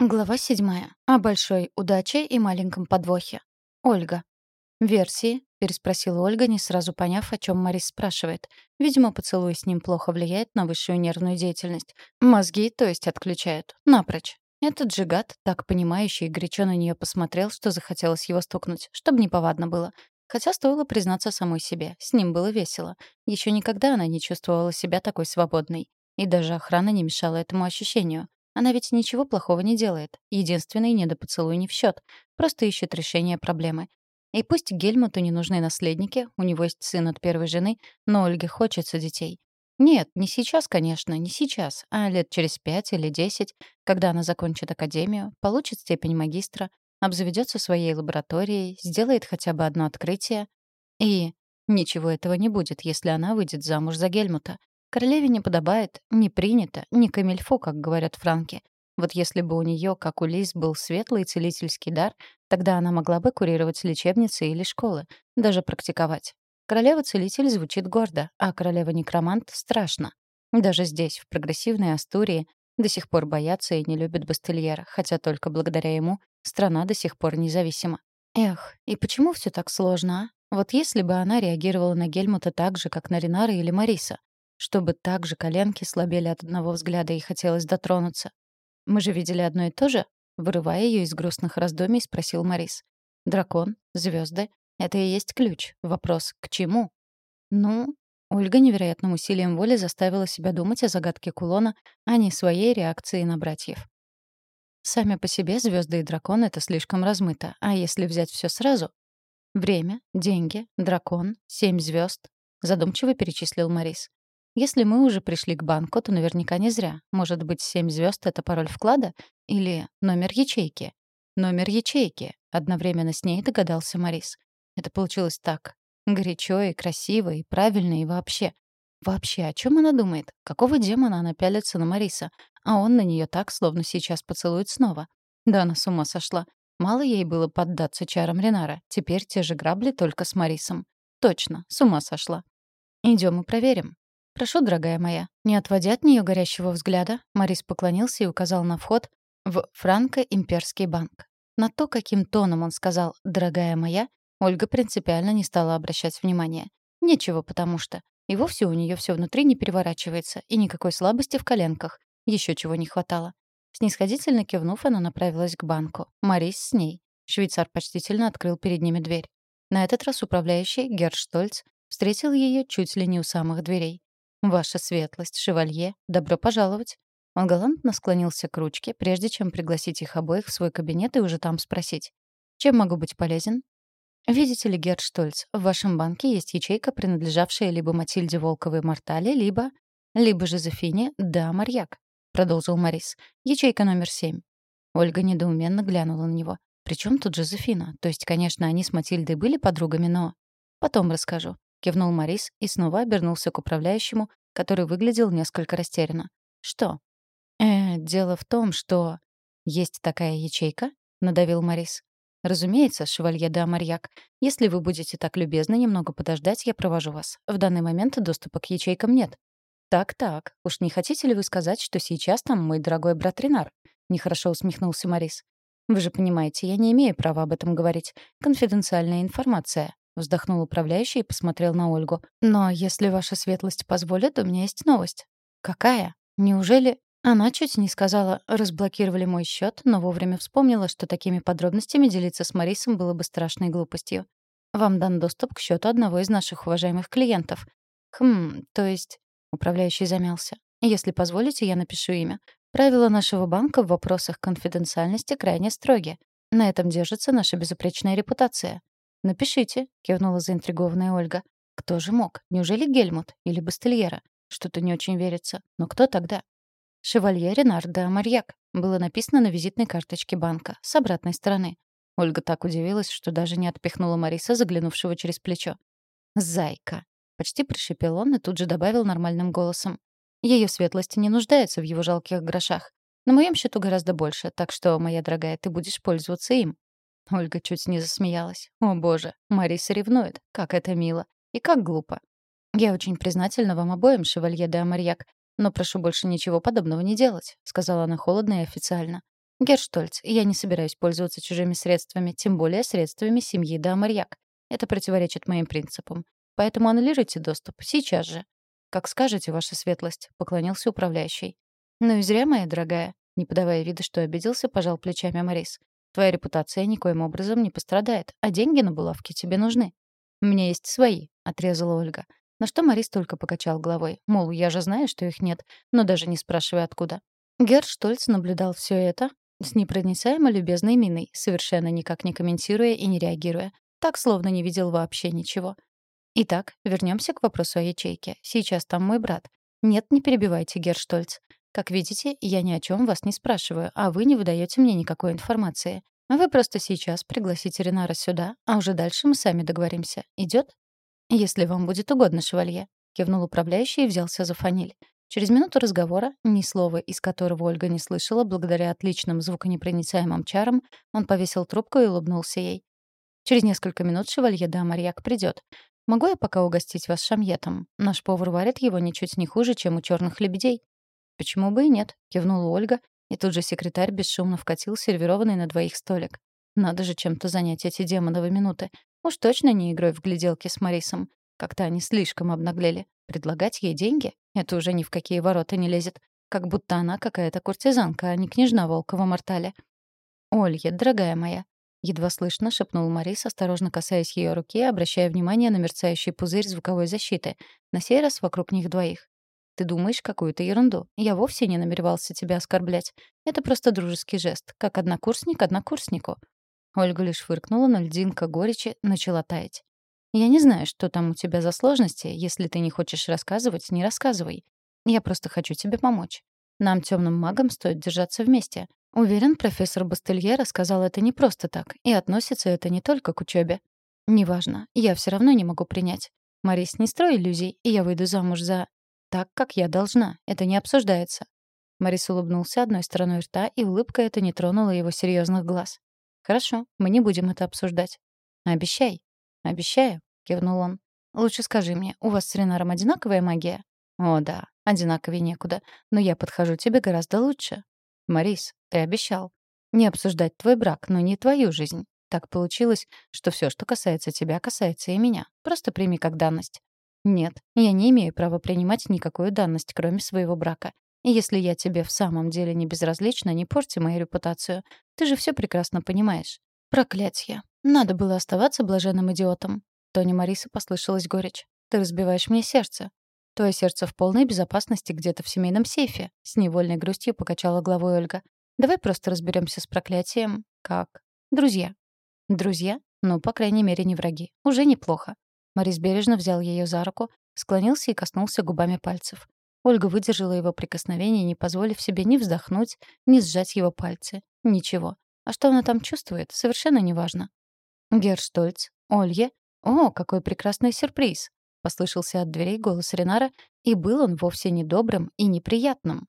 Глава седьмая. О большой удаче и маленьком подвохе. Ольга. «Версии?» — переспросила Ольга, не сразу поняв, о чем Марис спрашивает. Видимо, поцелуй с ним плохо влияет на высшую нервную деятельность. Мозги, то есть, отключают. Напрочь. Этот же гад, так понимающий и горячо на нее посмотрел, что захотелось его стукнуть, чтобы неповадно было. Хотя стоило признаться самой себе, с ним было весело. Еще никогда она не чувствовала себя такой свободной. И даже охрана не мешала этому ощущению. Она ведь ничего плохого не делает. Единственный недопоцелуй не в счет. Просто ищет решение проблемы. И пусть Гельмуту не нужны наследники, у него есть сын от первой жены, но Ольге хочется детей. Нет, не сейчас, конечно, не сейчас, а лет через пять или десять, когда она закончит академию, получит степень магистра, обзаведется своей лабораторией, сделает хотя бы одно открытие. И ничего этого не будет, если она выйдет замуж за Гельмута. Королеве не подобает, не принято, не камильфо, как говорят франки. Вот если бы у нее, как у Лиз, был светлый целительский дар, тогда она могла бы курировать лечебницы или школы, даже практиковать. Королева-целитель звучит гордо, а королева-некромант — страшно. Даже здесь, в прогрессивной Астурии, до сих пор боятся и не любят Бастельера, хотя только благодаря ему страна до сих пор независима. Эх, и почему все так сложно, а? Вот если бы она реагировала на Гельмута так же, как на Ринара или Мариса, чтобы так же коленки слабели от одного взгляда и хотелось дотронуться. «Мы же видели одно и то же?» Вырывая ее из грустных раздумий, спросил Морис. «Дракон, звезды — это и есть ключ. Вопрос — к чему?» «Ну...» Ольга невероятным усилием воли заставила себя думать о загадке кулона, а не своей реакции на братьев. Сами по себе звезды и дракон — это слишком размыто. А если взять все сразу? Время, деньги, дракон, семь звезд. Задумчиво перечислил Морис. Если мы уже пришли к банку, то наверняка не зря. Может быть, семь звезд — это пароль вклада? Или номер ячейки? Номер ячейки. Одновременно с ней догадался Морис. Это получилось так. Горячо и красиво, и правильно, и вообще. Вообще, о чем она думает? Какого демона она пялится на Мариса? А он на нее так, словно сейчас поцелует снова. Да она с ума сошла. Мало ей было поддаться чарам Ренара. Теперь те же грабли только с Марисом. Точно, с ума сошла. Идем и проверим. «Прошу, дорогая моя». Не отводя от нее горящего взгляда, Морис поклонился и указал на вход в Франко-Имперский банк. На то, каким тоном он сказал «дорогая моя», Ольга принципиально не стала обращать внимания. Нечего, потому что. И вовсе у нее все внутри не переворачивается, и никакой слабости в коленках. Еще чего не хватало. Снисходительно кивнув, она направилась к банку. Морис с ней. Швейцар почтительно открыл перед ними дверь. На этот раз управляющий, Герштольц, встретил ее чуть ли не у самых дверей. «Ваша светлость, шевалье, добро пожаловать». Он галантно склонился к ручке, прежде чем пригласить их обоих в свой кабинет и уже там спросить. «Чем могу быть полезен?» «Видите ли, Герд Штольц, в вашем банке есть ячейка, принадлежавшая либо Матильде Волковой-Мортале, либо... либо Жозефине да Марьяк», — продолжил Морис. «Ячейка номер семь». Ольга недоуменно глянула на него. «При чем тут Жозефина? То есть, конечно, они с Матильдой были подругами, но...» «Потом расскажу. — кивнул Морис и снова обернулся к управляющему, который выглядел несколько растерянно. «Что?» «Э, дело в том, что...» «Есть такая ячейка?» — надавил Морис. «Разумеется, шевалье де Амарьяк. Если вы будете так любезны немного подождать, я провожу вас. В данный момент доступа к ячейкам нет». «Так-так, уж не хотите ли вы сказать, что сейчас там мой дорогой брат Ренар?» — нехорошо усмехнулся Морис. «Вы же понимаете, я не имею права об этом говорить. Конфиденциальная информация. Вздохнул управляющий и посмотрел на Ольгу. «Но если ваша светлость позволит, у меня есть новость». «Какая? Неужели...» Она чуть не сказала «разблокировали мой счет», но вовремя вспомнила, что такими подробностями делиться с Марисом было бы страшной глупостью. «Вам дан доступ к счету одного из наших уважаемых клиентов». «Хм, то есть...» Управляющий замялся. «Если позволите, я напишу имя. Правила нашего банка в вопросах конфиденциальности крайне строги. На этом держится наша безупречная репутация. «Напишите», — кивнула заинтригованная Ольга. «Кто же мог? Неужели Гельмут или Бастельера? Что-то не очень верится. Но кто тогда?» «Шевалье Ренар де Амарьяк» было написано на визитной карточке банка, с обратной стороны. Ольга так удивилась, что даже не отпихнула Мариса, заглянувшего через плечо. «Зайка!» — почти пришипел он и тут же добавил нормальным голосом. Ее светлость не нуждается в его жалких грошах. На моем счету гораздо больше, так что, моя дорогая, ты будешь пользоваться им. Ольга чуть не засмеялась. О боже, Мариса ревнует. Как это мило. И как глупо. «Я очень признательна вам обоим, шевалье де Амарьяк, но прошу больше ничего подобного не делать», — сказала она холодно и официально. Герштольц, я не собираюсь пользоваться чужими средствами, тем более средствами семьи Дамарьяк. Это противоречит моим принципам. Поэтому аннулируйте доступ. Сейчас же. Как скажете, ваша светлость, поклонился управляющий. Ну и зря, моя дорогая. Не подавая вида, что обиделся, пожал плечами Морис. Твоя репутация никоим образом не пострадает, а деньги на булавки тебе нужны. Меня есть свои, отрезала Ольга. На что Морис только покачал головой. Мол, я же знаю, что их нет, но даже не спрашивай откуда. Герр Штольц наблюдал все это с непроницаемо любезной миной, совершенно никак не комментируя и не реагируя. Так, словно не видел вообще ничего. Итак, вернемся к вопросу о ячейке. Сейчас там мой брат. Нет, не перебивайте, Герштольц. Как видите, я ни о чем вас не спрашиваю, а вы не выдаете мне никакой информации. Вы просто сейчас пригласите Ренара сюда, а уже дальше мы сами договоримся. Идет? Если вам будет угодно, шевалье, кивнул управляющий и взялся за фаниль. Через минуту разговора, ни слова из которого Ольга не слышала благодаря отличным звуконепроницаемым чарам, он повесил трубку и улыбнулся ей. Через несколько минут шевалье да Марьяк придет. Могу я пока угостить вас шамьетом? Наш повар варит его ничуть не хуже, чем у черных лебедей». «Почему бы и нет?» — кивнула Ольга, и тут же секретарь бесшумно вкатил сервированный на двоих столик. Надо же чем-то занять эти демоновые минуты. Уж точно не игрой в гляделки с Марисом. Как-то они слишком обнаглели. Предлагать ей деньги — это уже ни в какие ворота не лезет. Как будто она какая-то куртизанка, а не княжна Волкова Мортале. «Олья, дорогая моя, Едва слышно шепнул Марис, осторожно касаясь ее руки, обращая внимание на мерцающий пузырь звуковой защиты, на сей раз вокруг них двоих. «Ты думаешь какую-то ерунду. Я вовсе не намеревался тебя оскорблять. Это просто дружеский жест, как однокурсник однокурснику». Ольга лишь фыркнула, но льдинка горечи начала таять. «Я не знаю, что там у тебя за сложности. Если ты не хочешь рассказывать, не рассказывай. Я просто хочу тебе помочь. Нам, темным магам, стоит держаться вместе. Уверен, профессор Бастелье рассказал это не просто так, и относится это не только к учебе. Неважно, я все равно не могу принять. Марис, не строй иллюзий, и я выйду замуж за... Так, как я должна. Это не обсуждается. Марис улыбнулся одной стороной рта, и улыбка эта не тронула его серьезных глаз. «Хорошо, мы не будем это обсуждать». «Обещай». «Обещаю», — кивнул он. «Лучше скажи мне, у вас с Ренаром одинаковая магия?» «О, да, одинаковее некуда. Но я подхожу тебе гораздо лучше. Марис, ты обещал. Не обсуждать твой брак, но не твою жизнь. Так получилось, что все, что касается тебя, касается и меня. Просто прими как данность. Нет, я не имею права принимать никакую данность, кроме своего брака. И если я тебе в самом деле не безразлична, не порти мою репутацию. Ты же все прекрасно понимаешь. Проклятье. Надо было оставаться блаженным идиотом. Тони Мариса послышалась горечь. Ты разбиваешь мне сердце. Твое сердце в полной безопасности где-то в семейном сейфе. С невольной грустью покачала головой Ольга. Давай просто разберемся с проклятием. Как? Друзья. Друзья? Ну, по крайней мере, не враги. Уже неплохо. Морис бережно взял ее за руку, склонился и коснулся губами пальцев. Ольга выдержала его прикосновение, не позволив себе ни вздохнуть, ни сжать его пальцы. Ничего. А что она там чувствует, совершенно неважно. Герштольц, Олье. О, какой прекрасный сюрприз! Послышался от дверей голос Ренара, и был он вовсе не добрым и неприятным.